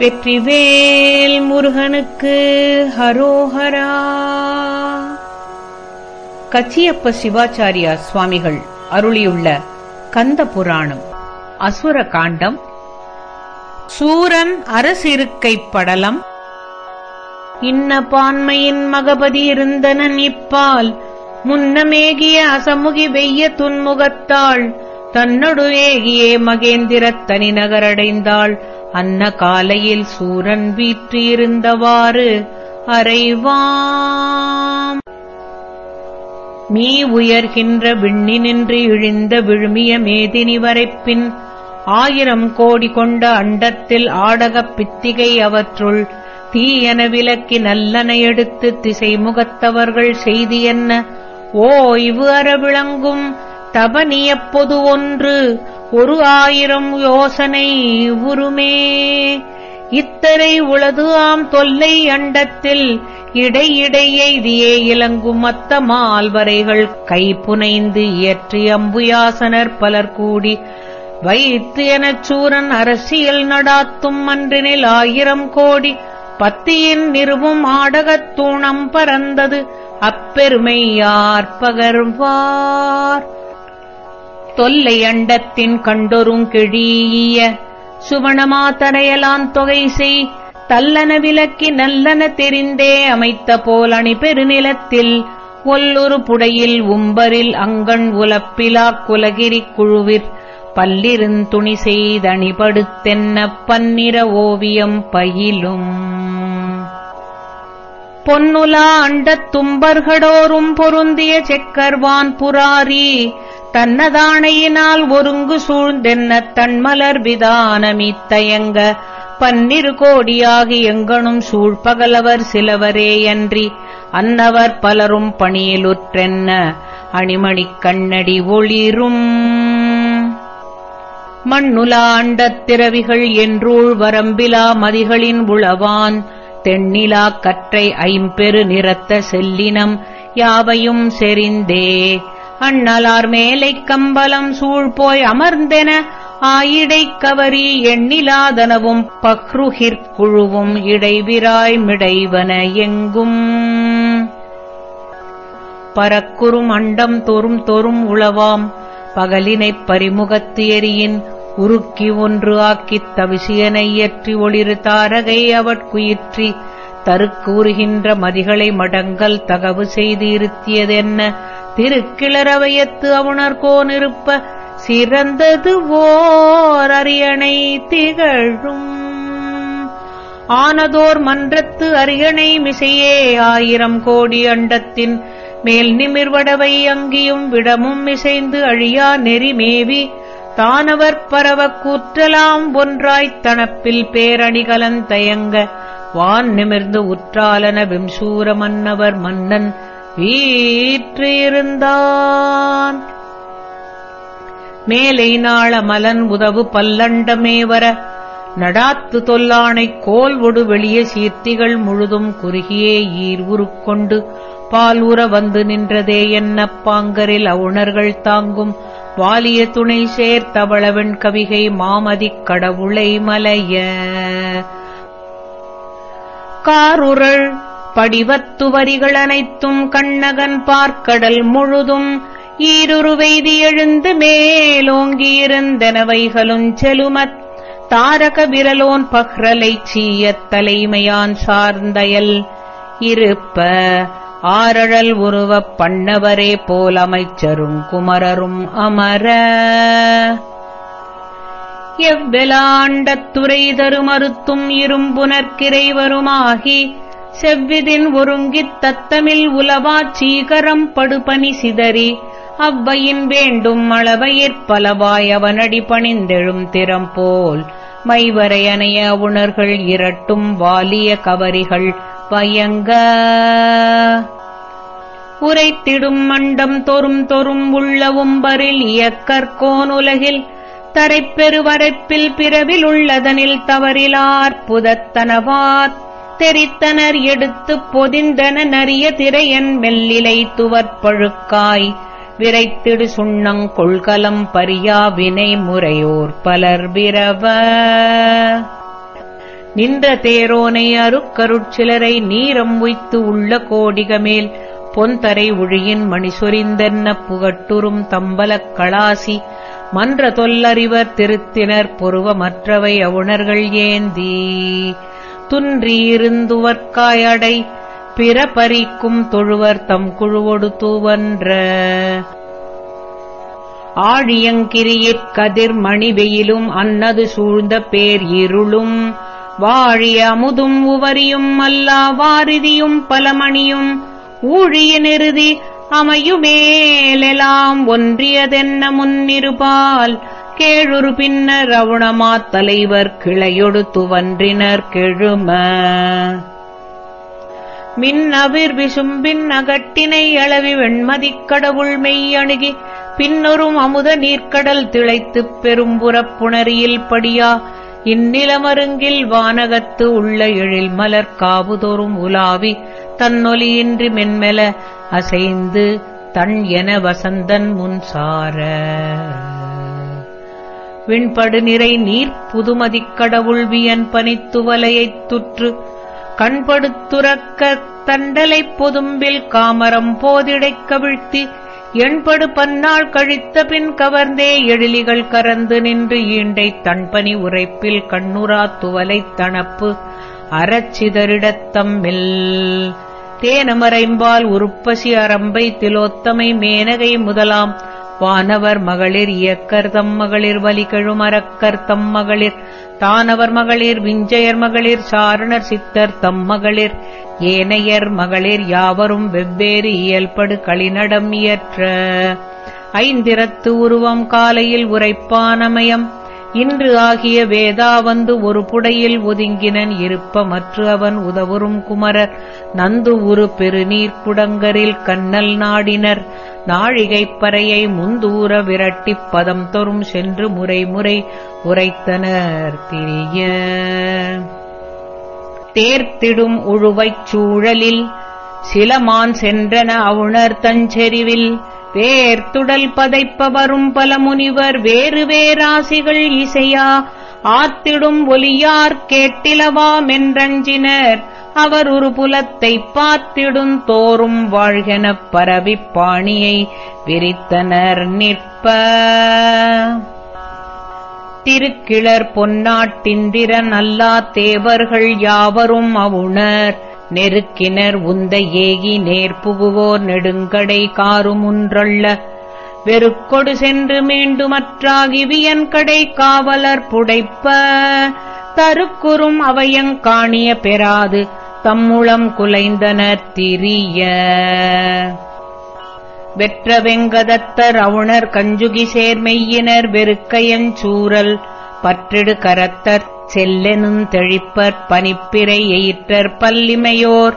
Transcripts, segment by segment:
வெற்றிவேல் முருகனுக்கு ஹரோஹரா. கச்சியப்ப சிவாச்சாரியா சுவாமிகள் அருளியுள்ள கந்த புராணம் அசுர காண்டம் சூரன் அரசிருக்கை படலம் இன்ன பான்மையின் மகபதி இருந்தனன் இப்பால் முன்னமேகிய அசமுகி வெய்ய துன்முகத்தாள் தன்னொடு ஏகியே தனி நகரடைந்தாள் அன்ன காலையில் சூரன் வீற்றிருந்தவாறு அறைவாம். மீ உயர்கின்ற விண்ணினின்று இழிந்த விழுமிய மேதினி வரைப்பின் ஆயிரம் கோடி கொண்ட அண்டத்தில் ஆடகப் பித்திகை அவற்றுள் தீயன விலக்கி நல்லன எடுத்து திசை முகத்தவர்கள் செய்தி என்ன? ஓய்வு அற விளங்கும் தபனியப் பொது ஒன்று ஒரு ஆயிரம் யோசனை உருமே இத்தனை உளது ஆம் தொல்லை அண்டத்தில் இடையிடை எய்தியே இலங்கும் மத்த மால்வரைகள் கைப்புனைந்து இயற்றி அம்புயாசனர் பலர் கூடி வைத்து எனச் சூரன் அரசியல் நடாத்தும் அன்றினில் ஆயிரம் கோடி பத்தியின் நிறுவும் ஆடகத்தூணம் பறந்தது அப்பெருமையார் பகர்வார்? தொல்லை அண்டத்தின் கண்டொரும் கிழீய சுவனமா தடையலான் தொகை செய் தல்லன விலக்கி நல்லன தெரிந்தே அமைத்த போலணி பெருநிலத்தில் ஒல்லொரு புடையில் உம்பரில் அங்கண் உலப்பிலாக் குலகிரிக் குழுவிற் பல்லிருந்துணி செய்தணிபடுத்தென்ன பன்னிற ஓவியம் பயிலும். பொன்னுலா அண்டத் தும்பர்களோரும் பொருந்திய செக்கர்வான் புராரி தன்னதானையினால் ஒருங்கு சூழ்ந்தென்ன தன்மலர் விதானமித்தயங்க. பன்னிரு கோடியாகி எங்கனும் சூழ்பகலவர் சிலவரேயன்றி அன்னவர் பலரும் பணியிலுற்றென்ன அணிமணிக் கண்ணடி ஒளிரும். மண்ணுலா திரவிகள் என்றூழ் வரம்பிலா மதிகளின் உளவான் தென்னிலா கற்றை ஐம்பெரு நிறத்த செல்லினம் யாவையும் செறிந்தே. அண்ணலார் மேலை கம்பலம் சூழ்போய் அமர்ந்தென ஆயிடைக் கவரி எண்ணிலாதனவும் பஹ்ருகிற்குழுவும் இடைவிராய் மிடைவன எங்கும். பரக்குறும் அண்டம் தோறும் தோறும் உளவாம் பகலினைப் பரிமுகத்து எரியின் உருக்கி ஒன்று ஆக்கித் தவிசியனை இயற்றி ஒளிரு தாரகை அவட்குயிற்றி தருக்கூறுகின்ற மதிகளை மடங்கல் தகவு செய்து இருத்தியதென்ன திருக்கிளரவையத்து அவுணர்கோன் இருப்ப சிறந்தது ஓர் அரியணை திகழும். ஆனதோர் மன்றத்து அரியணை மிசையே ஆயிரம் கோடி அண்டத்தின் மேல் நிமிர்வடவை அங்கியும் விடமும் இசைந்து அழியா நெறிமேவி தானவர் பரவக் கூற்றலாம் ஒன்றாய்த் தனப்பில் பேரணிகலன் தயங்க வான் நிமிர்ந்து உற்றாலன விம்சூர மன்னவர் மன்னன் வீற்றிருந்தான். மேலை நாள மலன் உதவு பல்லண்டமே வர நடாத்து தொல்லானைக் கோல் ஒடு வெளிய சீர்த்திகள் முழுதும் குறுகியே ஈர் உருக்கொண்டு பால் உற வந்து நின்றதே என்ன பாங்கரில் அவுணர்கள் தாங்கும் வாலிய துணை சேர்த்தவளவெண் கவிகை மாமதிக் கடவுளை மலைய. காருரள் படிவத்து வரிகளனைத்தும் கண்ணகன் பார்க்கடல் முழுதும் ஈருருவெய்தி எழுந்து மேலோங்கியிருந்தனவைகளும் செலுமத். தாரக விரலோன் பஹ்ரலைச் சீயத் தலைமையான் சார்ந்தயல். இருப்ப ஆரழல் உருவப் பண்ணவரே போல் அமைச்சரும் குமரரும் அமர. எவ்வெலாண்டத்துறை தருமறுத்தும் இரும்புனற்கிரைவருமாகி செவ்விதின் ஒருங்கித் தத்தமில் உலவாச் சீகரம் படுபனி சிதறி அவ்வையின் வேண்டும் அளவையிற் பலவாய் அவனடி பணிந்தெழும் திறம் போல் மைவரையனைய உணர்கள் இரட்டும் வாலிய கவரிகள் பயங்க உரைத்திடும் மண்டம் தொறும் தொறும் உள்ளவும் பரில் இயக்கற்கோன் உலகில் தரைப்பெருவரைப்பில் பிறவில் உள்ளதனில் தவறிலார் புதத்தனவாத் தெரித்தனர் எடுத்துப் பொதிந்தன நரிய திரையன் மெல்லிலை துவற்பழுக்காய் விரைத்திடு சுண்ணங் கொள்கலம் பரியா வினை முறையோர் பலர் விரவ. நின்ற தேரோனை அருக்கருட்சிலரை நீரம் உய்த்து உள்ள கோடிகமேல். பொன்தரை ஒழியின் மணிசொரிந்தென்ன புகட்டுறும் தம்பலக் களாசி. மன்ற தொல்லறிவர் திருத்தினர் பொருவமற்றவை அவுணர்கள் ஏந்தி. துன்றியிருந்துவர்க்காயடை பிற பறிக்கும் தொழுவர் தம் குழுவொடு தூவன்ற. ஆழியங்கிரியற் கதிர் மணி வெயிலும் அன்னது சூழ்ந்த பேர் இருளும். வாழிய அமுதும் உவரியும் அல்லா வாரிதியும் பலமணியும். ஊழிய நிறுதி அமையுமேலெலாம் ஒன்றியதென்ன முன்னிருபால். கேழுரு பின்னர் அவுணமாத் தலைவர் கிளையொடு துவன்றினர் கெழும. மின்னவிர் விசும்பின் அகட்டினை அளவி வெண்மதிக் கடவுள் மெய்யணுகி பின்னொரும் அமுத நீர்க்கடல் திளைத்துப் பெரும்புறப் புணரியில் படியா இந்நிலமருங்கில் வானகத்து உள்ள எழில் மலர் காவுதோறும் உலாவி தன்னொலியின்றி மென்மெல அசைந்து தன் என வசந்தன் முன் விண்படு நிறை நீர் புதுமதிக் கடவுள் வியன் பனித்துவலையைத் துற்று கண்படுத்துறக்க தண்டலைப் பொதும்பில் காமரம் போதிடைக் கவிழ்த்தி எண்படு பன்னாள் கழித்த பின் கவர்ந்தே எழிலிகள் கரந்து நின்று ஈண்டை தன்பனி உரைப்பில் கண்ணுரா துவலைத் தணப்பு அறச்சிதறிடத்தம்மில் தேனமரைம்பால் உருப்பசி அரம்பை திலோத்தமை மேனகை முதலாம் வானவர் மகளிர் இயக்கர் தம் மகளிர் வலிகழும் அரக்கர் தம் மகளிர் தானவர் மகளிர் விஞ்சயர் மகளிர் சாரணர் சித்தர் தம் மகளிர் ஏனையர் மகளிர் யாவரும் வெவ்வேறு இயல்படு களிநடம் இயற்ற. ஐந்திரத்து உருவம் காலையில் உரைப்பானமயம் இன்று ஆகிய வேதா வந்து ஒரு புடையில் ஒதுங்கினன் இருப்ப மற்ற அவன் உதவுறும் குமரர். நந்து உரு பெருநீர் குடங்கரில் கண்ணல் நாடினர். நாழிகைப் பறையை முந்தூர விரட்டிப் பதம் தொறும் சென்று முறை முறை உரைத்தனர் திரிய. தேர்த்திடும் உழுவைச் சூழலில் சிலமான் சென்றன அவுணர் தஞ்செறிவில். வேர்த்துடல் பதைப்பவரும் பல முனிவர் வேறு வேராசிகள் இசையா. ஆத்திடும் ஒலியார் கேட்டிலவாமென்றஞ்சினர் அவர் ஒரு புலத்தைப் பார்த்திடும் தோறும் வாழ்கெனப் பரவிப் பாணியை விரித்தனர் நிற்ப. திருக்கிளர் பொன்னாட்டிந்திரன் அல்லா தேவர்கள் யாவரும் அவுணர். நெருக்கினர் உந்த ஏகி நேர்புகுவோர் நெடுங்கடை காருமுன்றள்ள வெறுக்கொடு சென்று மீண்டுமற்றாகி வியன்கடை காவலர் புடைப்ப. தருக்குறும் அவையங்காணிய பெறாது தம்முளம் குலைந்தனர் திரிய. வெற்ற வெங்கதத்தர் அவுணர் கஞ்சுகி சேர்மெய்யினர் வெறுக்கையஞ்சூரல் பற்றிடு கரத்தர் செல்லெனும் தெழிப்பற் பனிப்பிரை எயிற்றர் பல்லிமையோர்.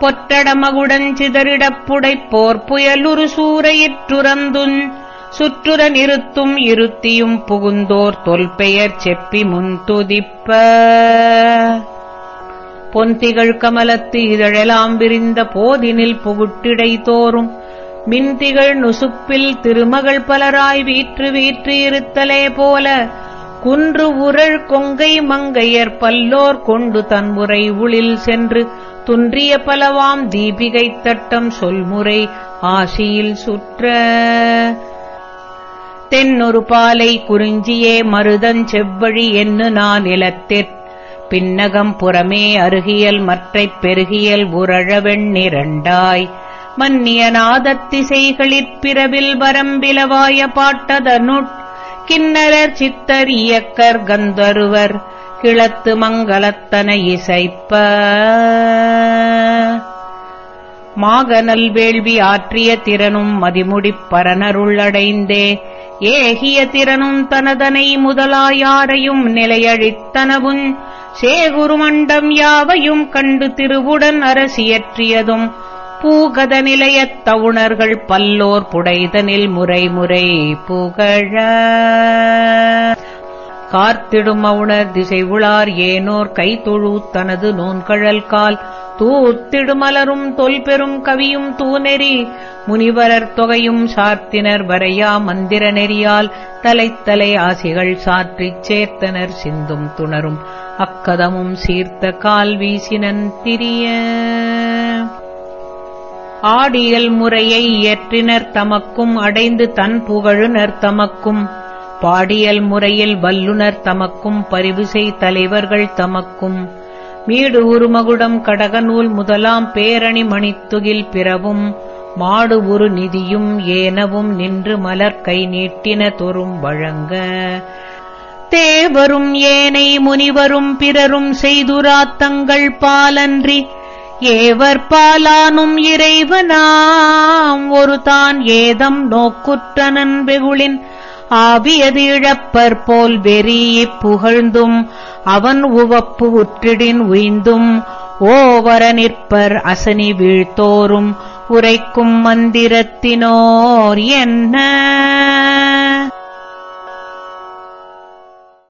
பொற்றடமகுடன் சிதறிடப்புடைப்போர் புயலுரு சூறையிற்றுறந்துன் சுற்றுர நிறுத்தும் இருத்தியும் புகுந்தோர் தொல்பெயர் செப்பி முன்துதிப்ப. பொந்திகள் கமலத்து இதழெலாம் விரிந்த போதினில் புகுட்டிடை தோறும். மின்திகள் நுசுப்பில் திருமகள் பலராய் வீற்று வீற்று இருத்தலே போல. குன்று உரள் கொங்கை மங்கையர் பல்லோர் கொண்டு தன்முறை உளில் சென்று துன்றிய பலவாம் தீபிகை தட்டம் சொல்முறை ஆசியில் சுற்ற. தென்னொரு பாலை குறிஞ்சியே மருதன் செவ்வழி என்னு நான் இலத்திற். பின்னகம் புறமே அருகியல் மற்றைப் பெருகியல் உரழவெண்ணிரண்டாய் மன்னிய நாதத்திசைகளிற் பிறவில் வரம்பிலவாய பாட்டதனுட் கிண்ணரர் சித்தர் இயக்கர் கந்தருவர் கிழத்து மங்களத்தன இசைப்ப மாகநல் வேள்வி ஆற்றிய திறனும் மதிமுடிப் பரனருள்ளடைந்தே ஏகிய திறனும் தனதனை முதலாயாரையும் நிலையழித்தனவும் சேகுருமண்டம் யாவையும் கண்டு திருவுடன் அரசியற்றியதும் பூகத நிலையத் தவுணர்கள் பல்லோர் புடைதனில் முறைமுறை புகழ. கார்த்திடும் அவுணர் திசை உளார் ஏனோர் கைதொழு தனது நோன்கழல் கால். தூத்திடுமலரும் தொல்பெரும் கவியும் தூநெறி. முனிவரர் தொகையும் சார்த்தினர் வரையா மந்திர நெறியால். தலைத்தலை ஆசிகள் சாற்றிச் சேர்த்தனர் சிந்தும் துணரும். அக்கதமும் சீர்த்த கால் வீசினன் திரிய ஆடியல் முறையை இயற்றினர் தமக்கும் அடைந்து தன் புகழுனர் தமக்கும். பாடியல் முறையில் வல்லுனர் தமக்கும் பரிவிசை தலைவர்கள் தமக்கும். மீடு உருமகுடம் கடகநூல் முதலாம் பேரணி மணித்துகில் பிறவும் மாடு உரு நிதியும் ஏனவும் நின்று மலர் கை நீட்டின தொறும் வழங்க. தேவரும் ஏனை முனிவரும் பிறரும் செய்துராத்தங்கள் பாலன்றி ஏவர் பாலானும் இறைவனாம். ஒரு தான் ஏதம் நோக்குற்றனன் வெகுளின். ஆவியது இழப்பர் போல் வெறியிப் புகழ்ந்தும். அவன் உவப்பு உற்றிடின் உய்ந்தும். ஓவர நிற்பர் அசனி வீழ்த்தோறும். உரைக்கும் மந்திரத்தினோர் என்ன?